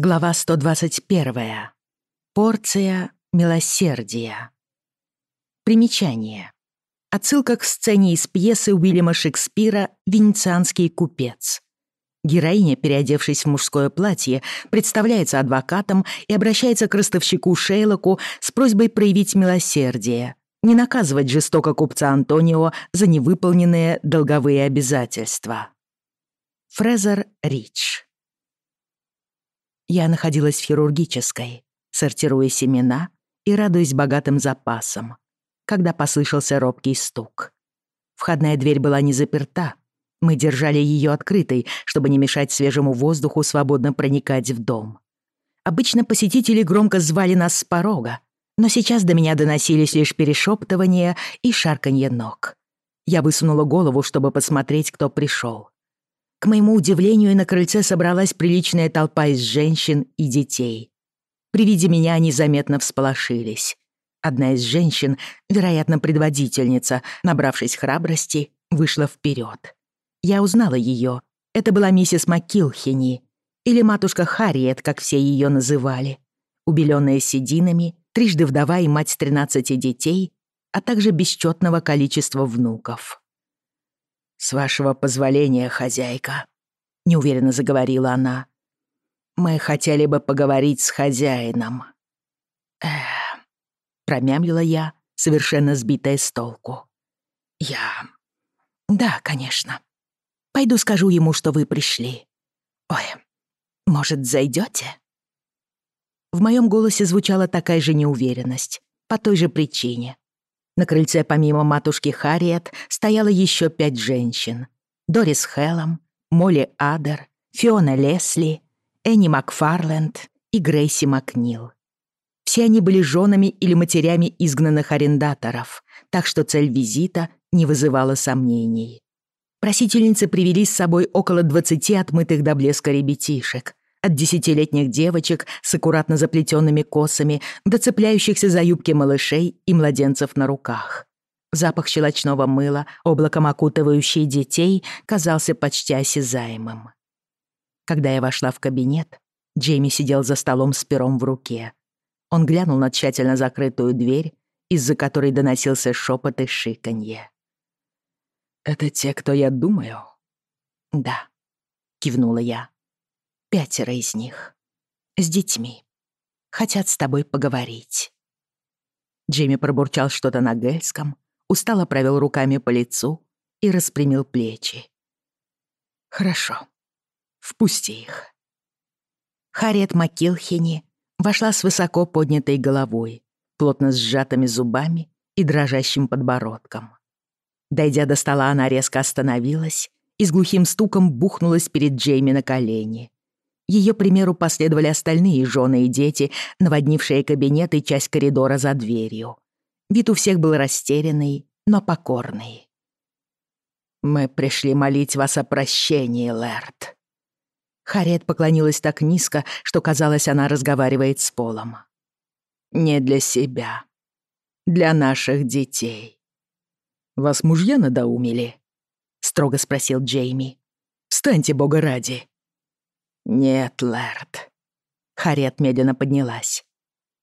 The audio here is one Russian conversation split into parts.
Глава 121. Порция милосердия. Примечание. Отсылка к сцене из пьесы Уильяма Шекспира «Венецианский купец». Героиня, переодевшись в мужское платье, представляется адвокатом и обращается к ростовщику Шейлоку с просьбой проявить милосердие, не наказывать жестоко купца Антонио за невыполненные долговые обязательства. Фрезер Рич. Я находилась в хирургической, сортируя семена и радуясь богатым запасам, когда послышался робкий стук. Входная дверь была не заперта. Мы держали ее открытой, чтобы не мешать свежему воздуху свободно проникать в дом. Обычно посетители громко звали нас с порога, но сейчас до меня доносились лишь перешептывания и шарканье ног. Я высунула голову, чтобы посмотреть, кто пришел. К моему удивлению, на крыльце собралась приличная толпа из женщин и детей. При виде меня они заметно всполошились. Одна из женщин, вероятно, предводительница, набравшись храбрости, вышла вперед. Я узнала ее. Это была миссис Маккилхини, или матушка Харриет, как все ее называли, убеленная сединами, трижды вдова и мать тринадцати детей, а также бесчетного количества внуков. «С вашего позволения, хозяйка», — неуверенно заговорила она. «Мы хотели бы поговорить с хозяином». «Эх», — промямлила я, совершенно сбитая с толку. «Я... Да, конечно. Пойду скажу ему, что вы пришли. Ой, может, зайдете? В моем голосе звучала На крыльце помимо матушки Харриет стояло еще пять женщин. Дорис Хеллом, Молли Адер, Фиона Лесли, Энни Макфарленд и Грейси Макнил. Все они были женами или матерями изгнанных арендаторов, так что цель визита не вызывала сомнений. Просительницы привели с собой около 20 отмытых до блеска ребятишек, от десятилетних девочек с аккуратно заплетенными косами до цепляющихся за юбки малышей и младенцев на руках. Запах щелочного мыла, облаком окутывающий детей, казался почти осязаемым. Когда я вошла в кабинет, Джейми сидел за столом с пером в руке. Он глянул на тщательно закрытую дверь, из-за которой доносился шепот и шиканье. «Это те, кто я думаю?» «Да», — кивнула я. Пятеро из них. С детьми. Хотят с тобой поговорить». Джимми пробурчал что-то на гельском, устало провел руками по лицу и распрямил плечи. «Хорошо. Впусти их». Харриет Макилхини вошла с высоко поднятой головой, плотно сжатыми зубами и дрожащим подбородком. Дойдя до стола, она резко остановилась и с глухим стуком бухнулась перед Джейми на колени. Ее примеру последовали остальные жены и дети, наводнившие кабинет и часть коридора за дверью. Вид у всех был растерянный, но покорный. «Мы пришли молить вас о прощении, Лэрд». Харет поклонилась так низко, что, казалось, она разговаривает с Полом. «Не для себя. Для наших детей». «Вас мужья надоумили?» — строго спросил Джейми. «Встаньте, бога ради. «Нет, Лэрд». Харет медленно поднялась.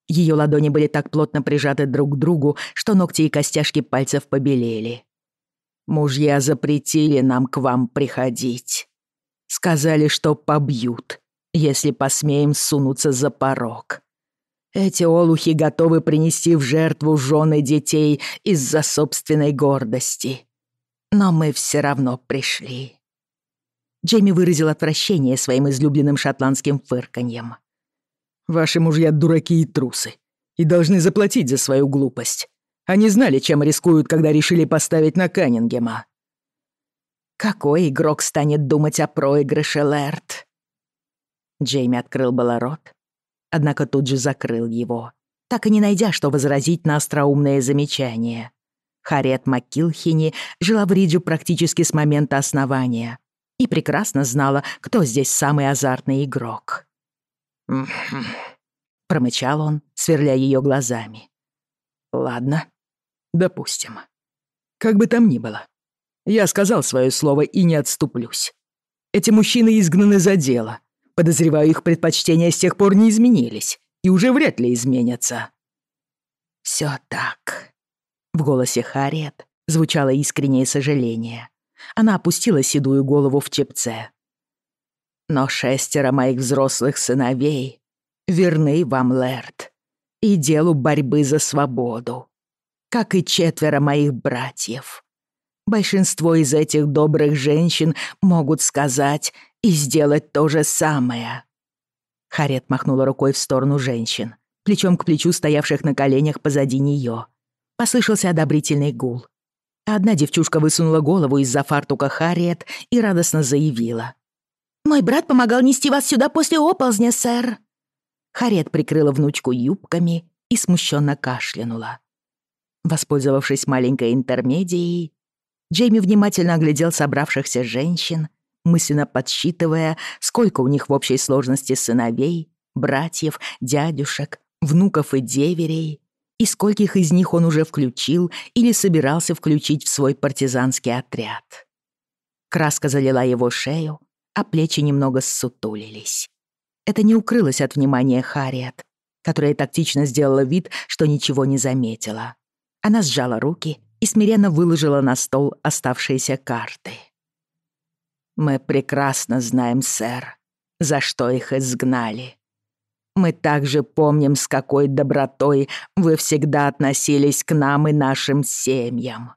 Ее ладони были так плотно прижаты друг к другу, что ногти и костяшки пальцев побелели. «Мужья запретили нам к вам приходить. Сказали, что побьют, если посмеем сунуться за порог. Эти олухи готовы принести в жертву жены детей из-за собственной гордости. Но мы все равно пришли». Джейми выразил отвращение своим излюбленным шотландским фырканьем. «Ваши мужья дураки и трусы, и должны заплатить за свою глупость. Они знали, чем рискуют, когда решили поставить на Каннингема». «Какой игрок станет думать о проигрыше, Лэрд?» Джейми открыл было рот, однако тут же закрыл его, так и не найдя, что возразить на остроумное замечание. Харриет МакКилхини жила в Риджу практически с момента основания, и прекрасно знала, кто здесь самый азартный игрок. Промычал он, сверля ее глазами. Ладно, допустим. Как бы там ни было. Я сказал свое слово и не отступлюсь. Эти мужчины изгнаны за дело. Подозреваю, их предпочтения с тех пор не изменились и уже вряд ли изменятся. Все так. В голосе Харриет звучало искреннее сожаление. Она опустила седую голову в чепце. «Но шестеро моих взрослых сыновей верны вам, Лэрд, и делу борьбы за свободу, как и четверо моих братьев. Большинство из этих добрых женщин могут сказать и сделать то же самое». Харет махнула рукой в сторону женщин, плечом к плечу стоявших на коленях позади неё. Послышался одобрительный гул. Одна девчушка высунула голову из-за фартука Харриет и радостно заявила. «Мой брат помогал нести вас сюда после оползня, сэр!» Харриет прикрыла внучку юбками и смущенно кашлянула. Воспользовавшись маленькой интермедией, Джейми внимательно оглядел собравшихся женщин, мысленно подсчитывая, сколько у них в общей сложности сыновей, братьев, дядюшек, внуков и деверей, и скольких из них он уже включил или собирался включить в свой партизанский отряд. Краска залила его шею, а плечи немного ссутулились. Это не укрылось от внимания Харриет, которая тактично сделала вид, что ничего не заметила. Она сжала руки и смиренно выложила на стол оставшиеся карты. «Мы прекрасно знаем, Мы также помним, с какой добротой вы всегда относились к нам и нашим семьям.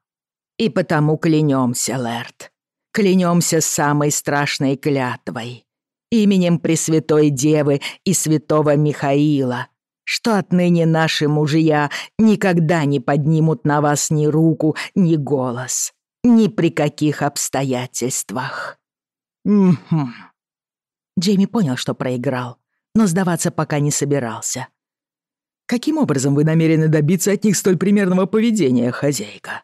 И потому клянемся, лэрд, клянемся самой страшной клятвой, именем Пресвятой Девы и Святого Михаила, что отныне наши мужья никогда не поднимут на вас ни руку, ни голос, ни при каких обстоятельствах. Джейми понял, что проиграл, но сдаваться пока не собирался. «Каким образом вы намерены добиться от них столь примерного поведения, хозяйка?»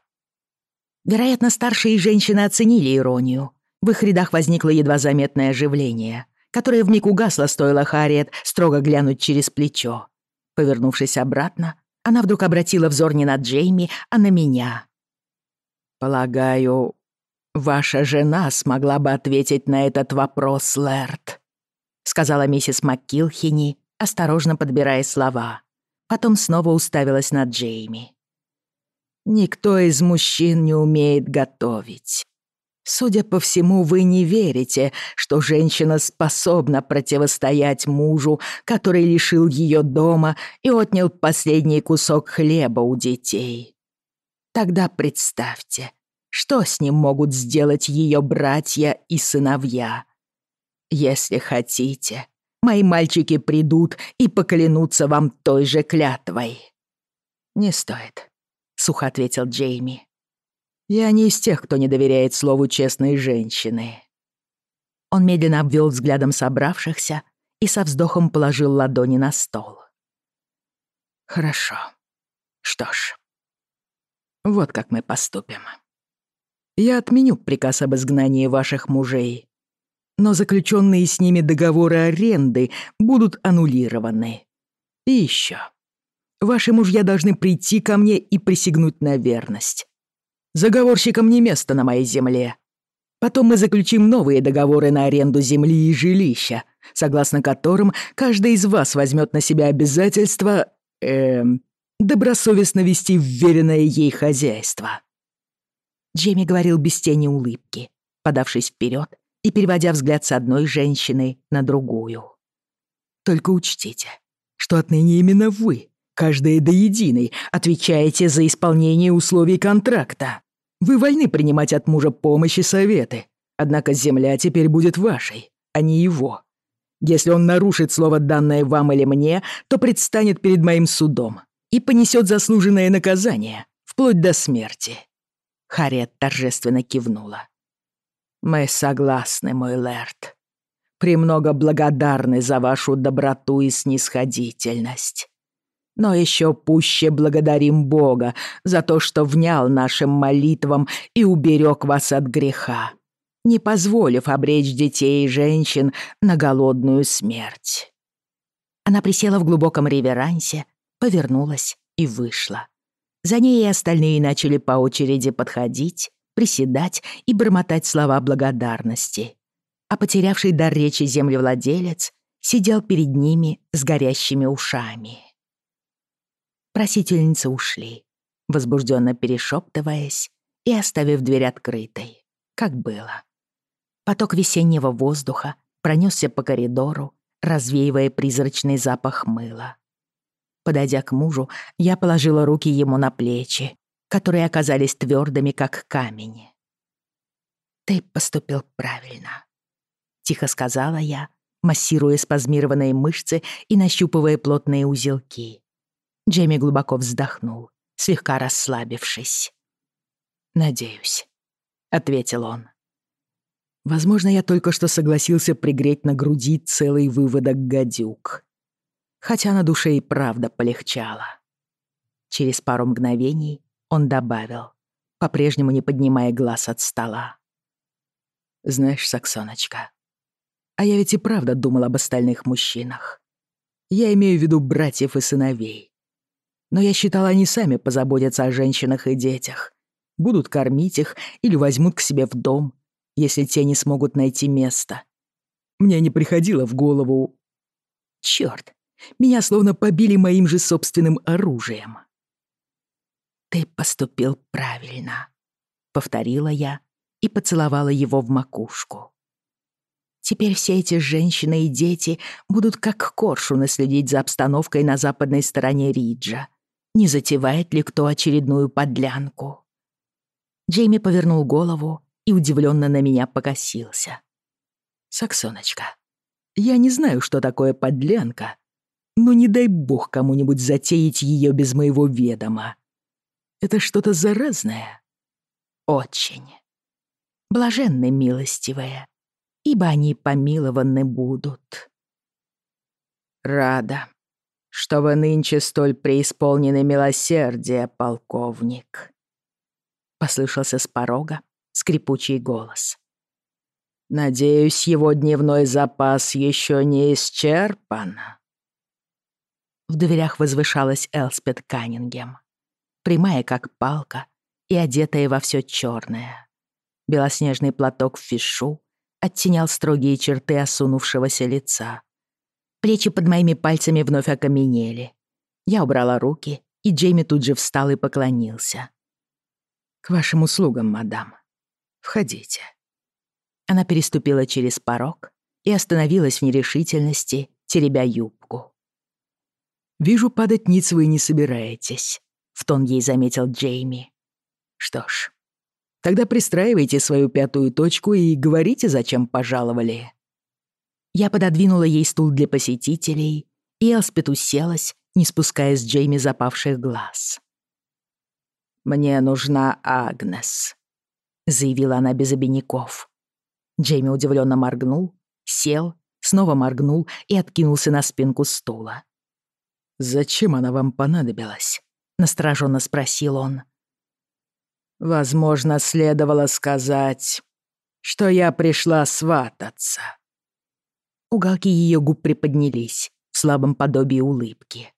Вероятно, старшие женщины оценили иронию. В их рядах возникло едва заметное оживление, которое вмиг угасло, стоило Харриет строго глянуть через плечо. Повернувшись обратно, она вдруг обратила взор не на Джейми, а на меня. «Полагаю, ваша жена смогла бы ответить сказала миссис МакКилхини, осторожно подбирая слова. Потом снова уставилась на Джейми. «Никто из мужчин не умеет готовить. Судя по всему, вы не верите, что женщина способна противостоять мужу, который лишил ее дома и отнял последний кусок хлеба у детей. Тогда представьте, что с ним могут сделать ее братья и сыновья, если хотите, мои мальчики придут и поклянутся вам той же клятвой». «Не стоит», — сухо ответил Джейми. «Я не из тех, кто не доверяет слову честной женщины». Он медленно обвел взглядом собравшихся и со вздохом положил ладони на стол. «Хорошо. Что ж, вот как мы поступим. Я отменю приказ об изгнании ваших мужей» но заключенные с ними договоры аренды будут аннулированы. И еще. Ваши мужья должны прийти ко мне и присягнуть на верность. Заговорщикам не место на моей земле. Потом мы заключим новые договоры на аренду земли и жилища, согласно которым каждый из вас возьмет на себя обязательство эм, добросовестно вести вверенное ей хозяйство». Джейми говорил без тени улыбки, подавшись вперед и, переводя взгляд с одной женщины на другую. «Только учтите, что отныне именно вы, каждая до единой, отвечаете за исполнение условий контракта. Вы вольны принимать от мужа помощь и советы, однако земля теперь будет вашей, а не его. Если он нарушит слово, данное вам или мне, то предстанет перед моим судом и понесет заслуженное наказание, вплоть до смерти». Харриет торжественно кивнула. «Мы согласны, мой лэрд. Премного благодарны за вашу доброту и снисходительность. Но еще пуще благодарим Бога за то, что внял нашим молитвам и уберег вас от греха, не позволив обречь детей и женщин на голодную смерть». Она присела в глубоком реверансе, повернулась и вышла. За ней и остальные начали по очереди подходить, приседать и бормотать слова благодарности. а потерявший дар речи землевладелец сидел перед ними с горящими ушами. Просительницы ушли, возбужденно перешептываясь и оставив дверь открытой, как было. Поток весеннего воздуха пронесся по коридору, развеивая призрачный запах мыла. Подойдя к мужу, я положила руки ему на плечи, которые оказались твердыми, как камень. «Ты поступил правильно», — тихо сказала я, массируя спазмированные мышцы и нащупывая плотные узелки. Джейми глубоко вздохнул, слегка расслабившись. «Надеюсь», — ответил он. Возможно, я только что согласился пригреть на груди целый выводок гадюк. Хотя на душе и правда полегчало. Через пару мгновений он добавил, по-прежнему не поднимая глаз от стола. «Знаешь, Саксоночка, а я ведь и правда думал об остальных мужчинах. Я имею в виду братьев и сыновей. Но я считал, они сами позаботятся о женщинах и детях, будут кормить их или возьмут к себе в дом, если те не смогут найти место. Мне не приходило в голову... Чёрт, меня словно побили моим же собственным оружием. «Ты поступил правильно», — повторила я и поцеловала его в макушку. Теперь все эти женщины и дети будут как коршуны следить за обстановкой на западной стороне Риджа. Не затевает ли кто очередную подлянку? Джейми повернул голову и удивленно на меня покосился. «Саксоночка, я не знаю, что такое подлянка, но не дай бог кому-нибудь затеять ее без моего ведома. Это что-то заразное. Очень. Блаженны милостивые, ибо они помилованы будут. Рада, что вы нынче столь преисполнены милосердия, полковник. Послышался с порога скрипучий голос. Надеюсь, его дневной запас еще не исчерпан. В дверях возвышалась Элспет Каннингем прямая как палка и одетая во все черное. Белоснежный платок в фишу оттенял строгие черты осунувшегося лица. Плечи под моими пальцами вновь окаменели. Я убрала руки, и Джейми тут же встал и поклонился. «К вашим услугам, мадам. Входите». Она переступила через порог и остановилась в нерешительности, теребя юбку. «Вижу, падать ниц вы не собираетесь. В тон ей заметил Джейми. Что ж, тогда пристраивайте свою пятую точку и говорите, зачем пожаловали. Я пододвинула ей стул для посетителей, и Элспет уселась, не спуская с Джейми запавших глаз. «Мне нужна Агнес», — заявила она без обиняков. Джейми удивленно моргнул, сел, снова моргнул и откинулся на спинку стула. «Зачем она вам понадобилась?» настороженно спросил он. «Возможно, следовало сказать, что я пришла свататься». Уголки ее губ приподнялись в слабом подобии улыбки.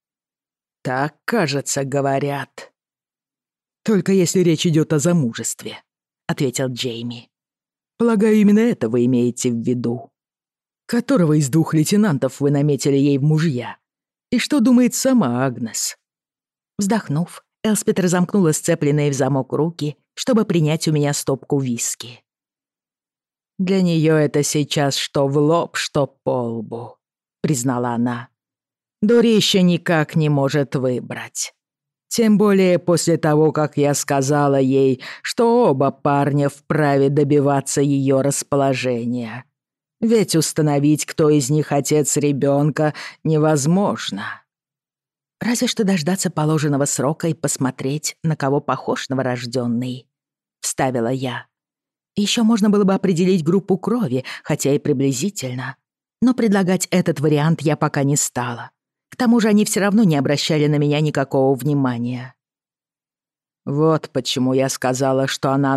«Так, кажется, говорят». «Только если речь идет о замужестве», — ответил Джейми. «Полагаю, именно это вы имеете в виду. Которого из двух лейтенантов вы наметили ей в мужья? И что думает сама Агнес?» Вздохнув, Элспет разомкнула сцепленные в замок руки, чтобы принять у меня стопку виски. «Для нее это сейчас что в лоб, что по лбу», — признала она. «Дурище никак не может выбрать. Тем более после того, как я сказала ей, что оба парня вправе добиваться ее расположения. Ведь установить, кто из них отец ребенка, невозможно». Разве что дождаться положенного срока и посмотреть, на кого похож новорожденный. Вставила я. Еще можно было бы определить группу крови, хотя и приблизительно. Но предлагать этот вариант я пока не стала. К тому же они все равно не обращали на меня никакого внимания. «Вот почему я сказала, что она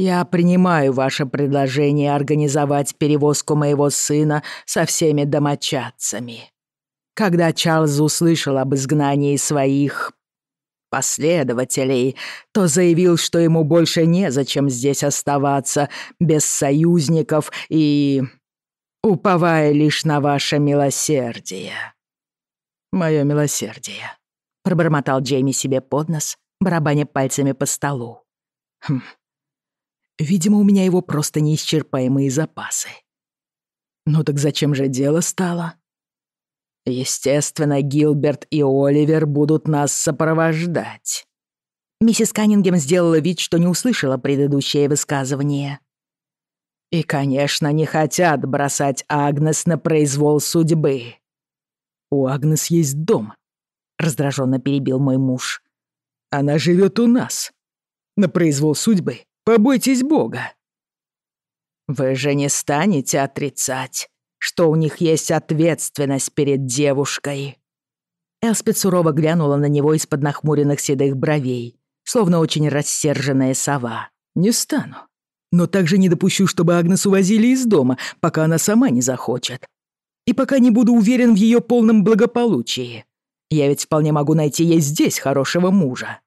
Я принимаю ваше предложение организовать перевозку моего сына со всеми домочадцами. Когда Чарльз услышал об изгнании своих последователей, то заявил, что ему больше незачем здесь оставаться без союзников и... уповая лишь на ваше милосердие. «Мое милосердие», — пробормотал Джейми себе под нос, барабаня пальцами по столу. «Хм, Видимо, у меня его просто неисчерпаемые запасы. Ну так зачем же дело стало? Естественно, Гилберт и Оливер будут нас сопровождать. Миссис Каннингем сделала вид, что не услышала предыдущее высказывание. И, конечно, не хотят бросать Агнес на произвол судьбы. «У Агнес есть дом», — раздраженно перебил мой муж. «Она живет у нас. На произвол судьбы «Побойтесь Бога!» «Вы же не станете отрицать, что у них есть ответственность перед девушкой!» Элспид сурово глянула на него из-под нахмуренных седых бровей, словно очень рассерженная сова. «Не стану. Но также не допущу, чтобы Агнес увозили из дома, пока она сама не захочет. И пока не буду уверен в ее полном благополучии. Я ведь вполне могу найти ей здесь хорошего мужа».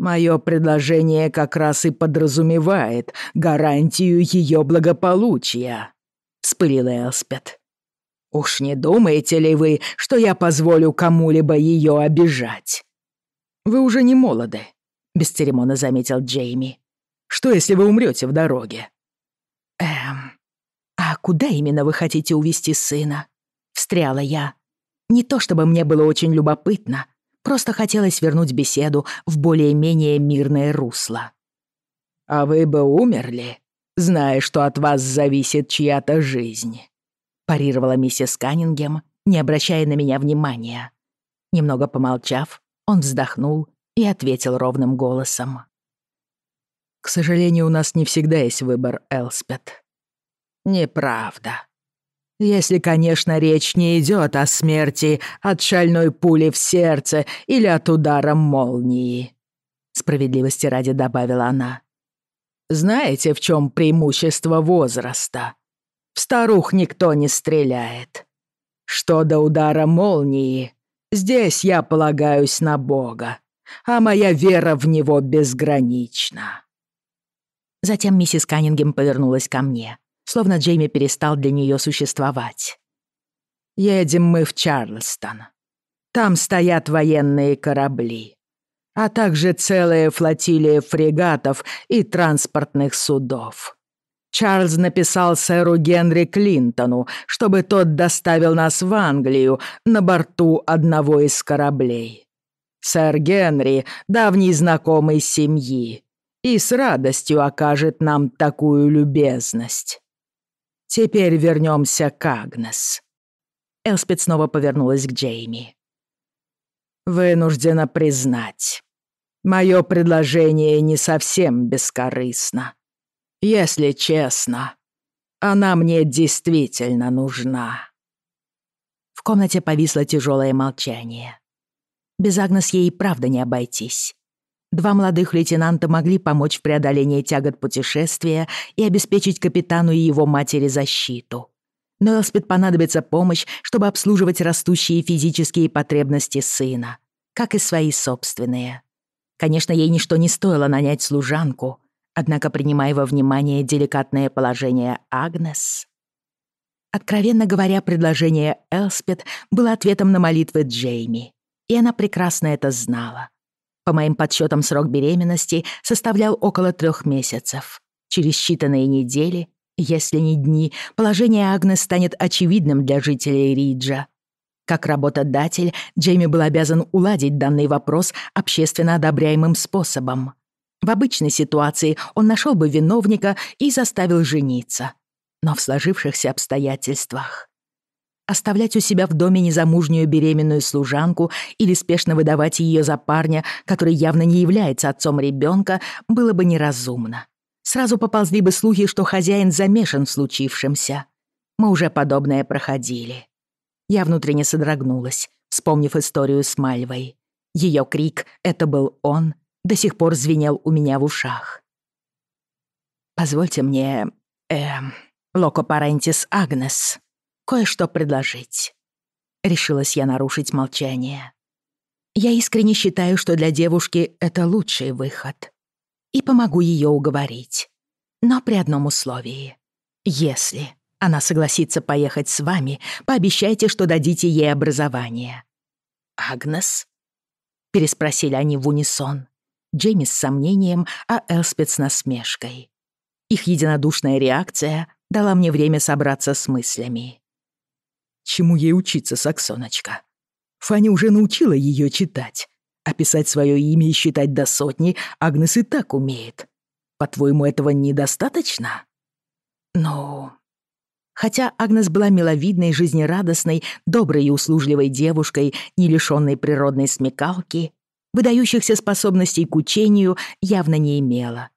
Мое предложение как раз и подразумевает гарантию ее благополучия», — вспылил Элспет. «Уж не думаете ли вы, что я позволю кому-либо ее обижать?» «Вы уже не молоды», — бесцеремонно заметил Джейми. «Что, если вы умрете в дороге?» «Эм, а куда именно вы хотите увести сына?» — встряла я. «Не то чтобы мне было очень любопытно, Просто хотелось вернуть беседу в более-менее мирное русло. «А вы бы умерли, зная, что от вас зависит чья-то жизнь», парировала миссис Каннингем, не обращая на меня внимания. Немного помолчав, он вздохнул и ответил ровным голосом. «К сожалению, у нас не всегда есть выбор, Элспет». «Неправда», если, конечно, речь не идет о смерти от шальной пули в сердце или от удара молнии», — справедливости ради добавила она. «Знаете, в чем преимущество возраста? В старух никто не стреляет. Что до удара молнии, здесь я полагаюсь на Бога, а моя вера в Него безгранична». Затем миссис Каннингем повернулась ко мне словно Джейми перестал для нее существовать. «Едем мы в Чарльстон. Там стоят военные корабли, а также целая флотилия фрегатов и транспортных судов». Чарльз написал сэру Генри Клинтону, чтобы тот доставил нас в Англию на борту одного из кораблей. Сэр Генри — давний знакомый семьи и с радостью окажет нам такую любезность. Теперь вернемся к Агнес». Элспид снова повернулась к Джейми. «Вынуждена признать, мое предложение не совсем бескорыстно. Если честно, она мне действительно нужна». В комнате повисло тяжелое молчание. Без Агнес ей правда не обойтись. Два молодых лейтенанта могли помочь в преодолении тягот путешествия и обеспечить капитану и его матери защиту. Но Элспид понадобится помощь, чтобы обслуживать растущие физические потребности сына, как и свои собственные. Конечно, ей ничто не стоило нанять служанку, однако, принимая во внимание деликатное положение Агнес... Откровенно говоря, предложение Элспет было ответом на молитвы Джейми, и она прекрасно это знала. По моим подсчетам, срок беременности составлял около трех месяцев. Через считанные недели если не дни, положение Агнес станет очевидным для жителей Риджа. Как работодатель, Джейми был обязан уладить данный вопрос общественно одобряемым способом. В обычной ситуации он нашел бы виновника и заставил жениться. Но в сложившихся обстоятельствах... оставлять у себя в доме незамужнюю беременную служанку или спешно выдавать ее за парня, который явно не является отцом ребенка, было бы неразумно. Сразу поползли бы слухи, что хозяин замешан в случившемся. Мы уже подобное проходили. Я внутренне содрогнулась, вспомнив историю с Мальвой. Ее крик «Это был он» до сих пор звенел у меня в ушах. «Позвольте мне... эм... Локо Парентис Агнес», кое-что предложить», — решилась я нарушить молчание. «Я искренне считаю, что для девушки это лучший выход. И помогу ее уговорить. Но при одном условии. Если она согласится поехать с вами, пообещайте, что дадите ей образование». «Агнес?» — переспросили они в унисон. Джейми с сомнением, а Элспет с насмешкой. Их единодушная реакция дала мне время собраться с мыслями чему ей учиться, Саксоночка. Фанни уже научила ее читать. А писать свое имя и считать до сотни Агнес и так умеет. По-твоему, этого недостаточно? Ну... Хотя Агнес была миловидной, жизнерадостной, доброй и услужливой девушкой, не лишенной природной смекалки, выдающихся способностей к учению явно не имела.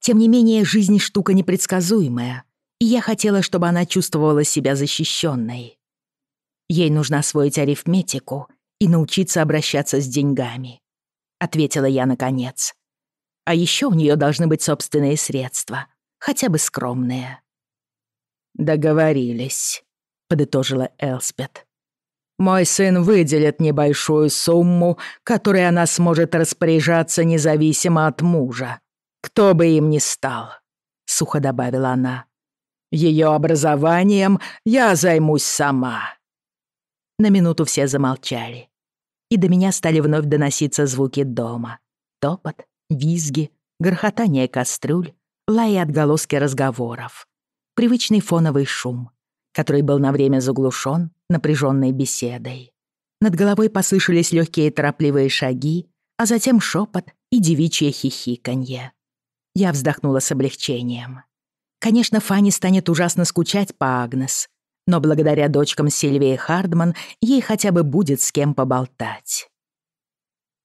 Тем не менее, жизнь — штука непредсказуемая, и я хотела, чтобы она чувствовала себя защищенной. Ей нужно освоить арифметику и научиться обращаться с деньгами, ответила я наконец. А еще у нее должны быть собственные средства, хотя бы скромные. Договорились, подытожила Элспет. Мой сын выделит небольшую сумму, которой она сможет распоряжаться независимо от мужа, кто бы им ни стал, сухо добавила она. Ее образованием я займусь сама. На минуту все замолчали. И до меня стали вновь доноситься звуки дома. Топот, визги, грохотание кастрюль, лай и отголоски разговоров. Привычный фоновый шум, который был на время заглушен напряженной беседой. Над головой послышались легкие торопливые шаги, а затем шепот и девичье хихиканье. Я вздохнула с облегчением. Конечно, Фанни станет ужасно скучать по Агнес, но благодаря дочкам Сильвии Хардман ей хотя бы будет с кем поболтать.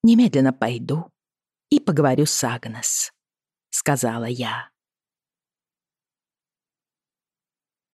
«Немедленно пойду и поговорю с Агнес», — сказала я.